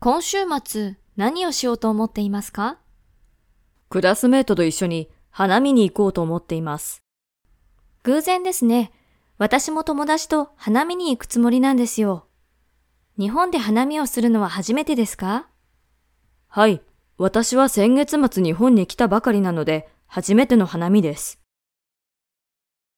今週末、何をしようと思っていますか？クラスメートと一緒に花見に行こうと思っています。偶然ですね。私も友達と花見に行くつもりなんですよ。日本で花見をするのは初めてですか？はい。私は先月末日本に来たばかりなので、初めての花見です。